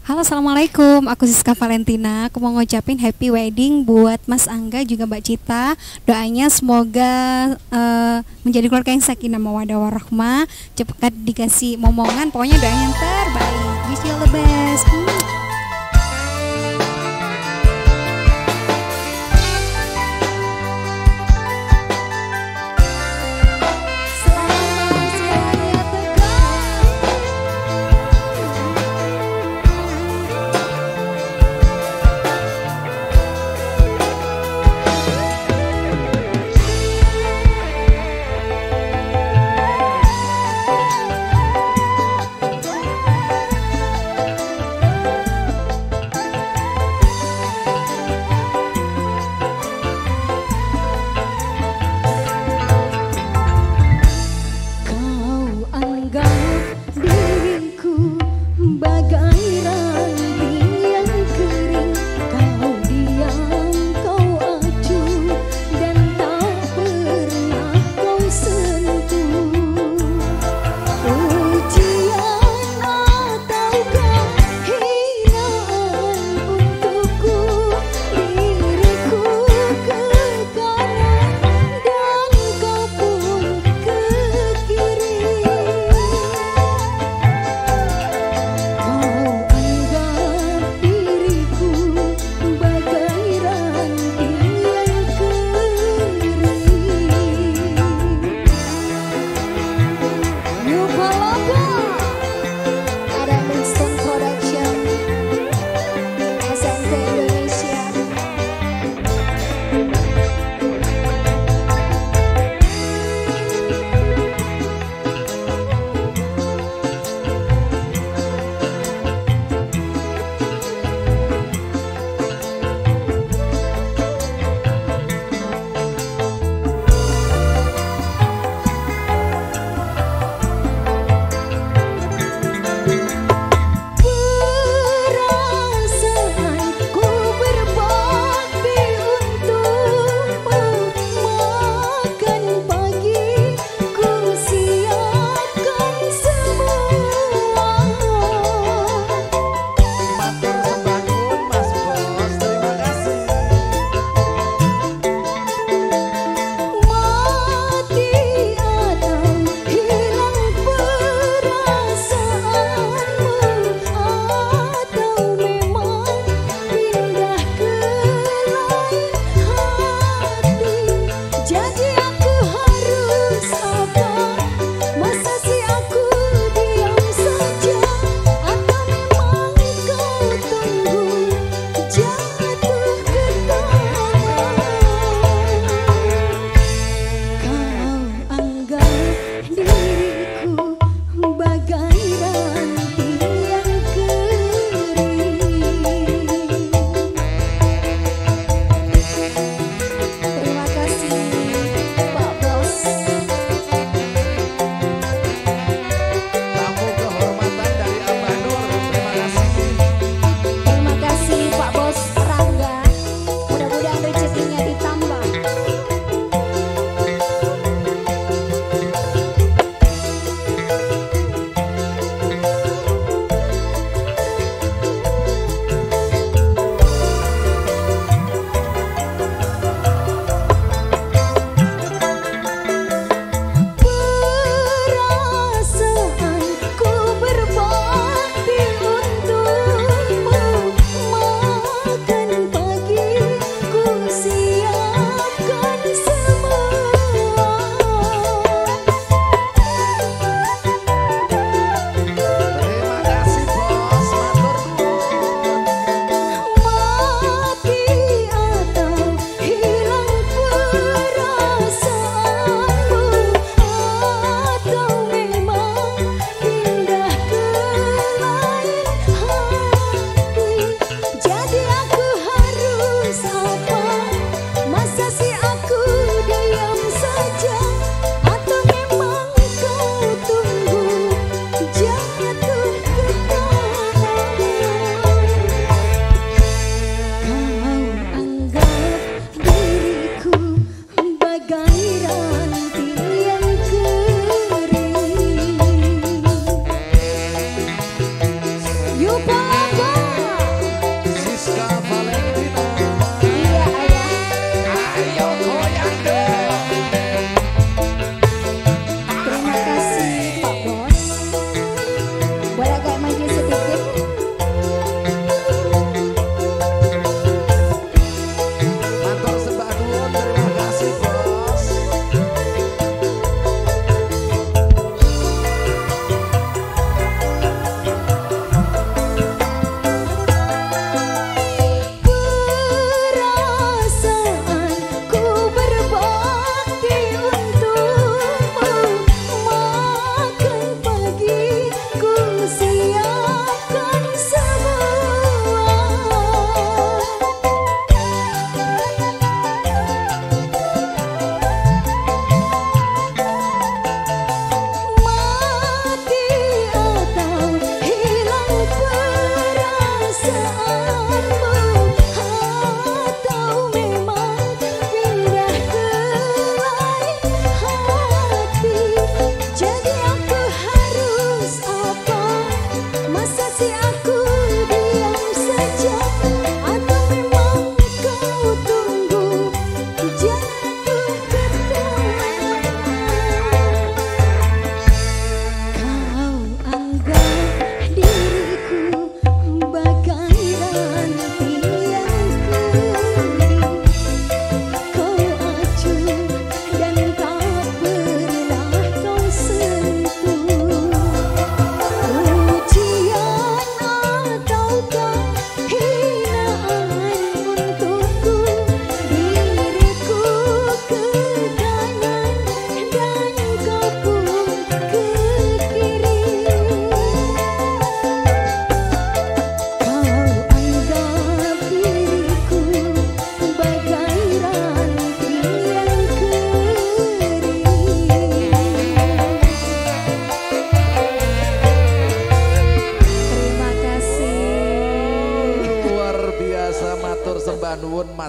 Halo Assalamualaikum, aku Siska Valentina. Aku mau ngucapin happy wedding buat Mas Angga juga Mbak Cita. Doanya semoga uh, menjadi keluarga yang sakinah mawadah warahmah. Cepat dikasih momongan, pokoknya doa yang terbaik. Wish you all the best. Hmm.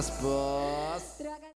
gospel.